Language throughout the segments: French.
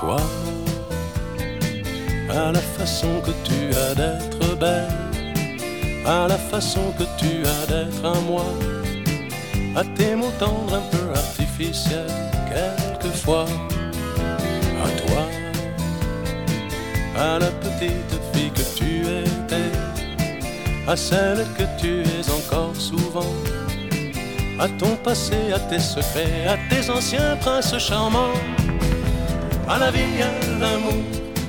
toi, à la façon que tu as d'être belle, à la façon que tu as d'être à moi, à tes mots tendres un peu artificiels, quelquefois, à toi, à la petite fille que tu étais, à celle que tu es encore souvent. À ton passé, à tes secrets, à tes anciens princes charmants, à la vie, à l'amour,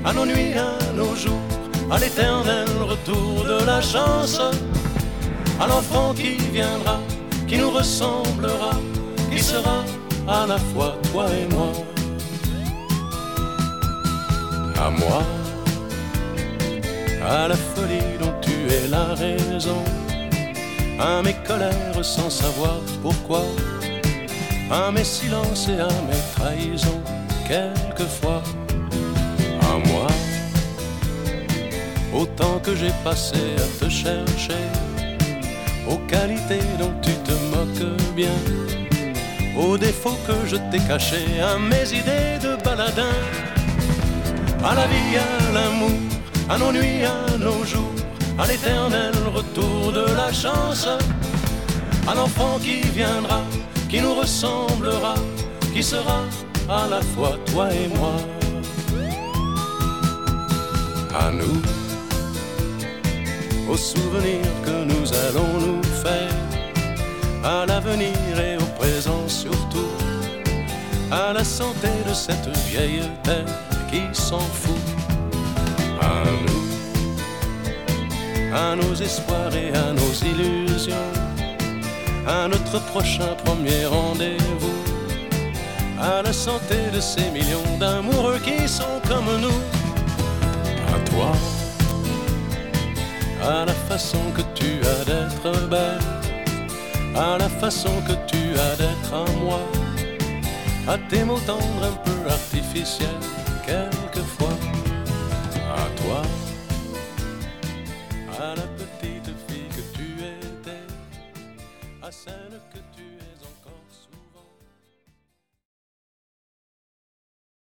à nos nuits, à nos jours, à l'éternel retour de la chance, à l'enfant qui viendra, qui nous ressemblera, qui sera à la fois toi et moi. À moi, à la folie dont tu es la raison à mes colères sans savoir pourquoi, à mes silences et à mes trahisons, quelquefois, à moi, autant que j'ai passé à te chercher, aux qualités dont tu te moques bien, aux défauts que je t'ai cachés, à mes idées de baladin, à la vie, à l'amour, à nos nuits, à nos jours à l'éternel retour de la chance, à l'enfant qui viendra, qui nous ressemblera, qui sera à la fois toi et moi. À nous, aux souvenirs que nous allons nous faire, à l'avenir et au présent surtout, à la santé de cette vieille terre qui s'en fout. À nous à nos espoirs et à nos illusions, à notre prochain premier rendez-vous, à la santé de ces millions d'amoureux qui sont comme nous. À toi, à la façon que tu as d'être belle, à la façon que tu as d'être à moi, à tes mots tendres un peu artificiels, quelquefois. À toi, à la petite fille que tu étais, à celle que tu